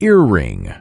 earring.